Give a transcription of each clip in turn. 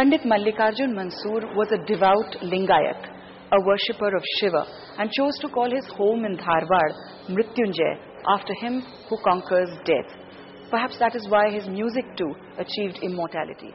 Pandit Mallikarjun Mansoor was a devout Lingayat, a worshipper of Shiva, and chose to call his home in Dharwad Mrityunjay after him who conquers death. Perhaps that is why his music too achieved immortality.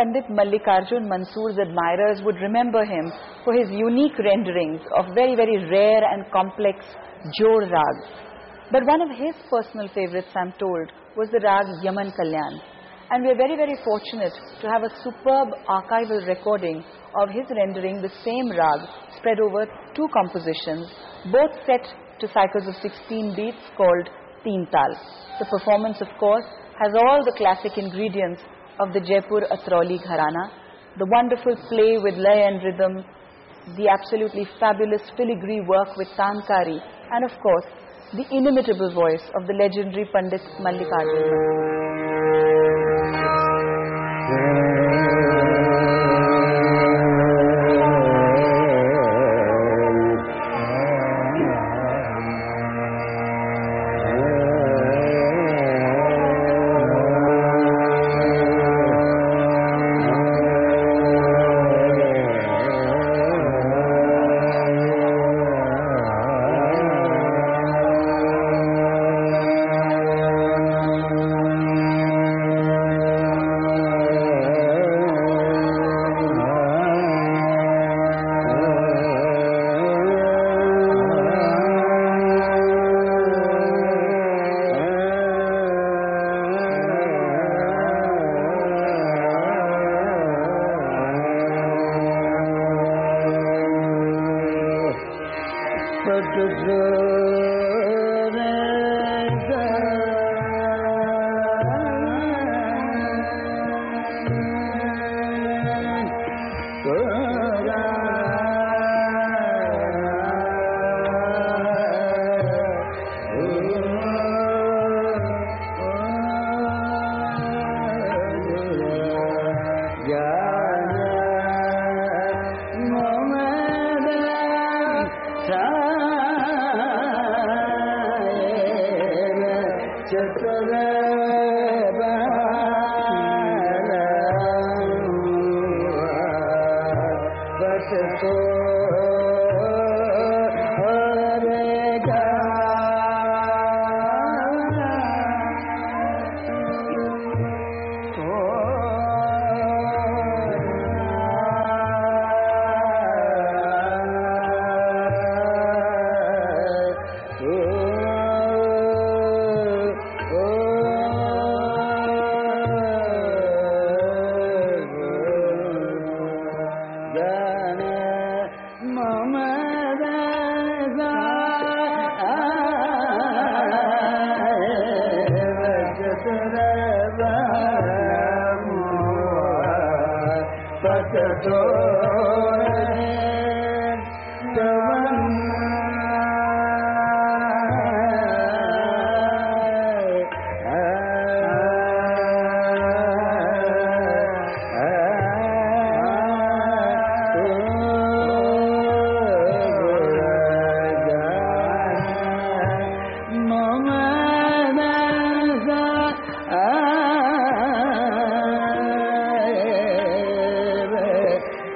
Pandit Mallikarjun Mansoor's admirers would remember him for his unique renderings of very, very rare and complex Jor rags. But one of his personal favorites, I'm told, was the rag Yaman Kalyan. And we are very, very fortunate to have a superb archival recording of his rendering the same rag spread over two compositions, both set to cycles of 16 beats called Teen Tal. The performance, of course, has all the classic ingredients of the Jaipur Atroli Gharana, the wonderful play with lay and rhythm, the absolutely fabulous filigree work with Tankari, and of course, the inimitable voice of the legendary Pandit Mallikarjun.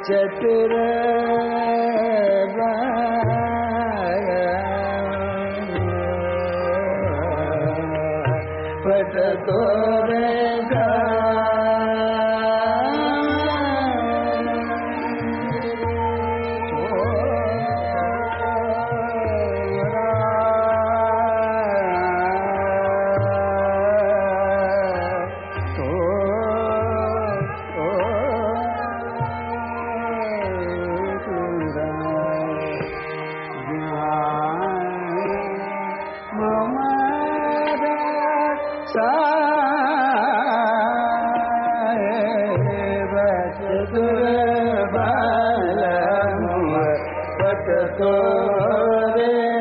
चतुर el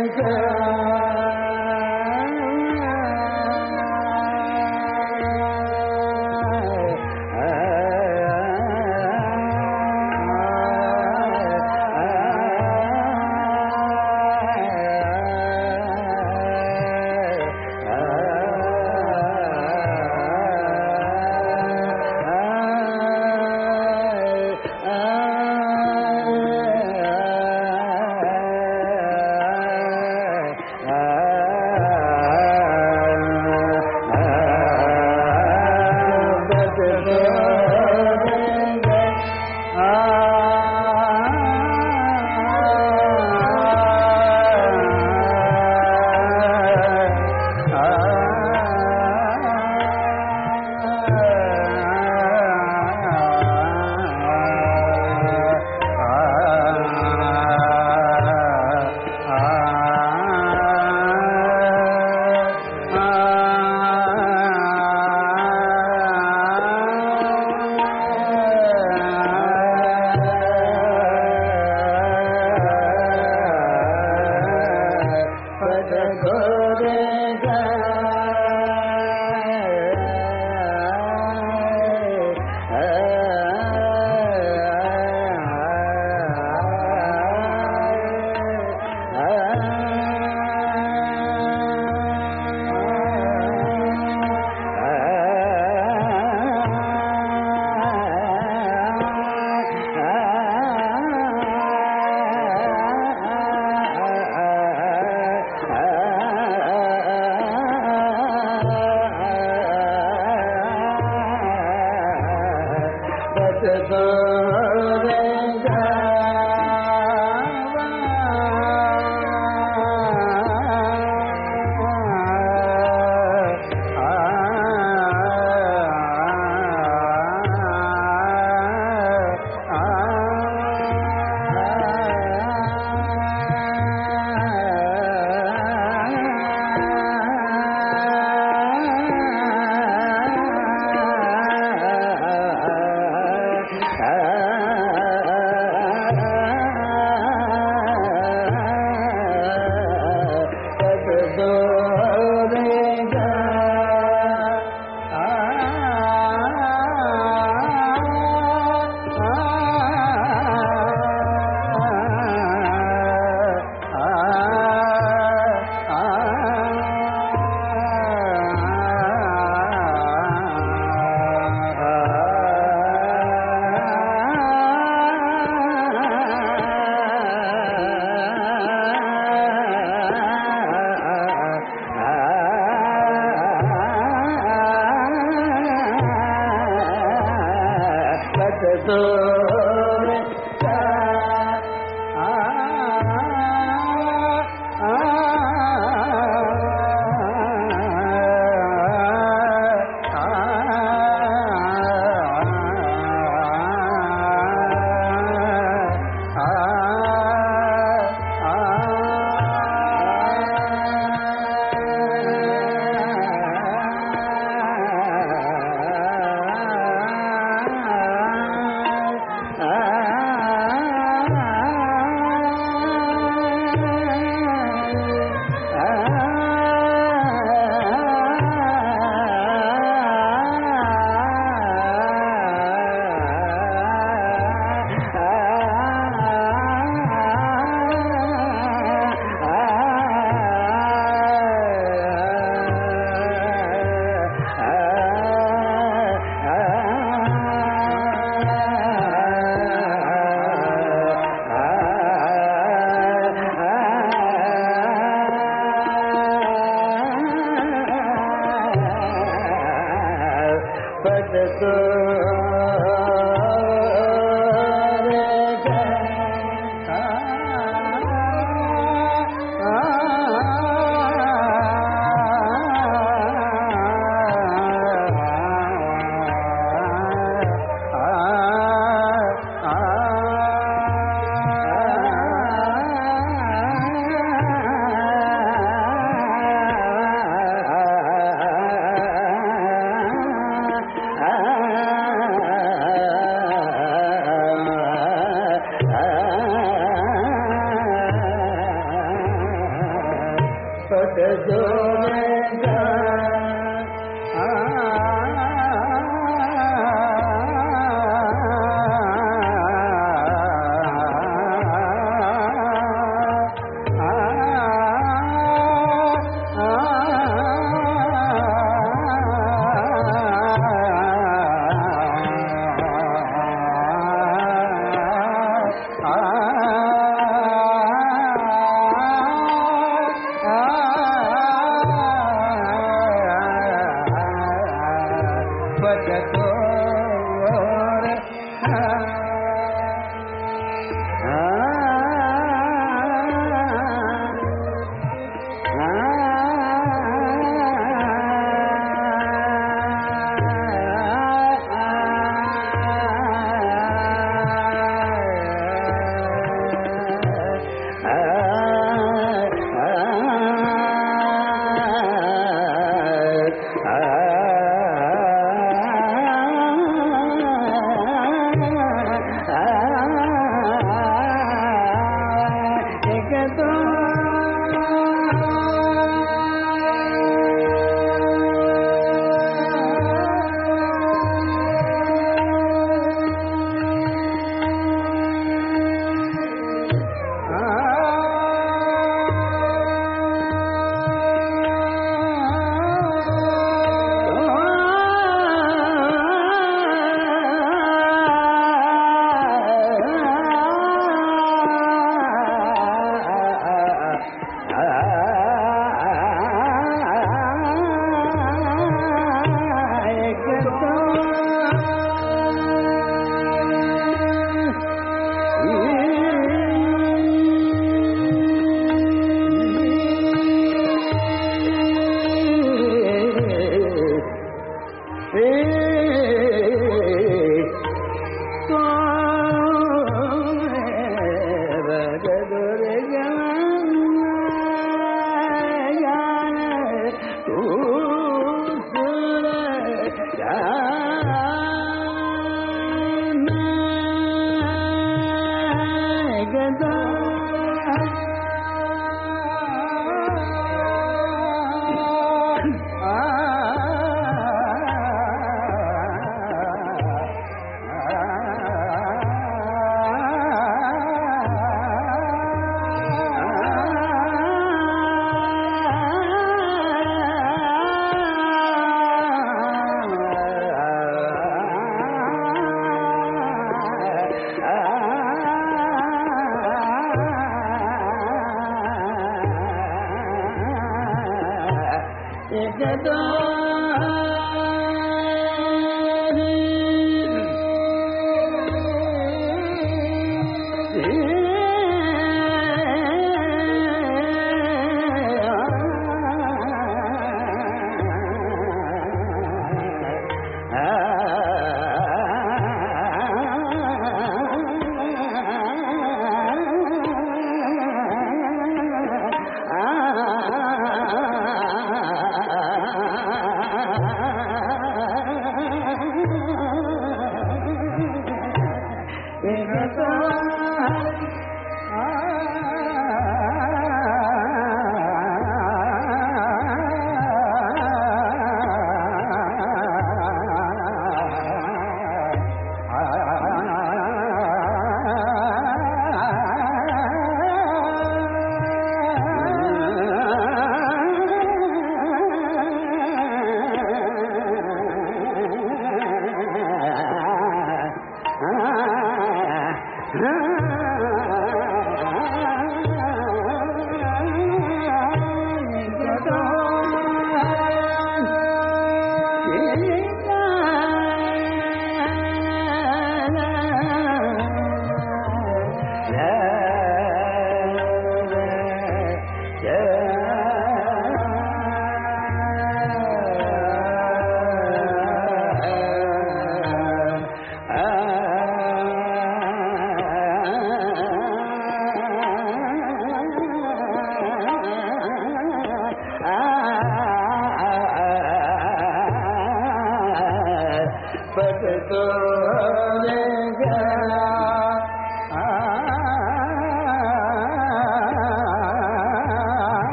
जगतो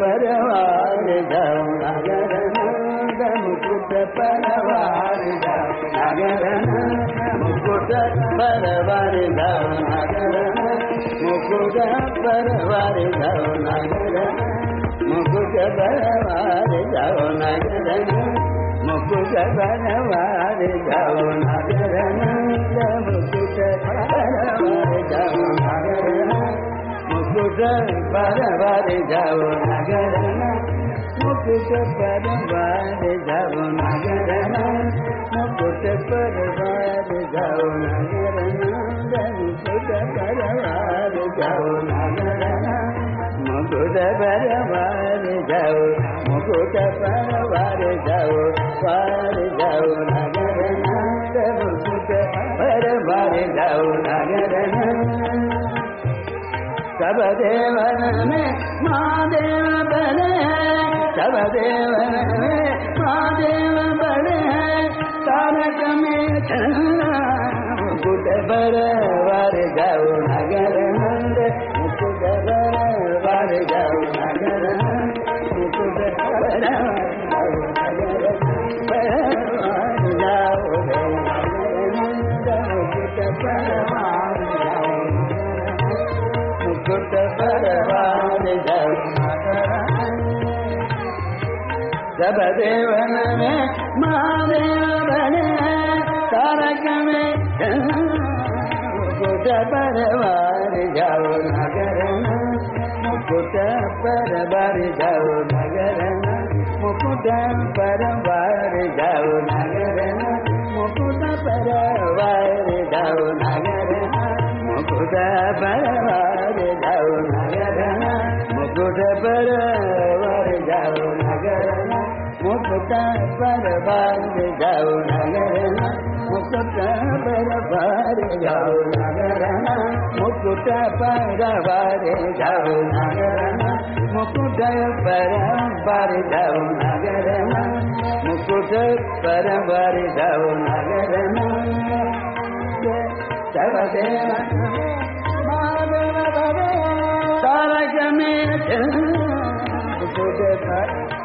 పరవారి నగరనంద ముకుట పరవారి నగరనంద ముకుట పరవారి నగరనంద ముకుట పరవారి నగరనంద ముకుట పరవారి నగరనంద ముకుట పరవారి నగరనంద ముకుట పరవారి मुकुट परवार जाओ नगर मुकुट परवार जाओ नगर मुकुट परवार जाओ नगर मुकुट परवार जाओ नगर मुकुट परवार जाओ मुकुट परवार जाओ पार जाओ नगर मुकुट परवार जाओ नगर सब देवन में महादेव बने सब देवन में महादेव बने तारक में गुड बर वर जाओ பிரபதேவனமே மாதேவனே தாரகமே முகுத பரவாரி ஜவு நகரன முகுத பரவாரி ஜவு நகரன முகுத பரவாரி ஜவு நகரன முகுத பரவாரி ஜவு நகரன முகுத பரவாரி ஜவு நகரன முகுத பரவாரி ஜவு मुसका बरबार जाऊ नगरना मुसका बरबार जाऊ नगरना मुकुट बरबार जाऊ नगरना मुकुट बरबार जाऊ नगरना मुकुट बरबार जाऊ नगरना सर्वदेव तारक में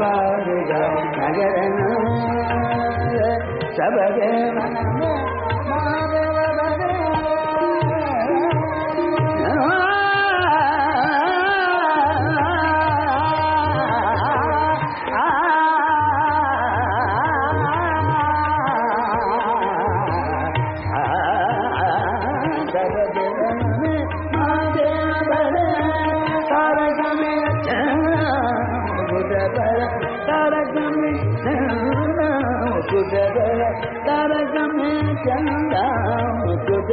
ಬಾರುಗ ನಗರನ ಸಬಗ ಮನಮ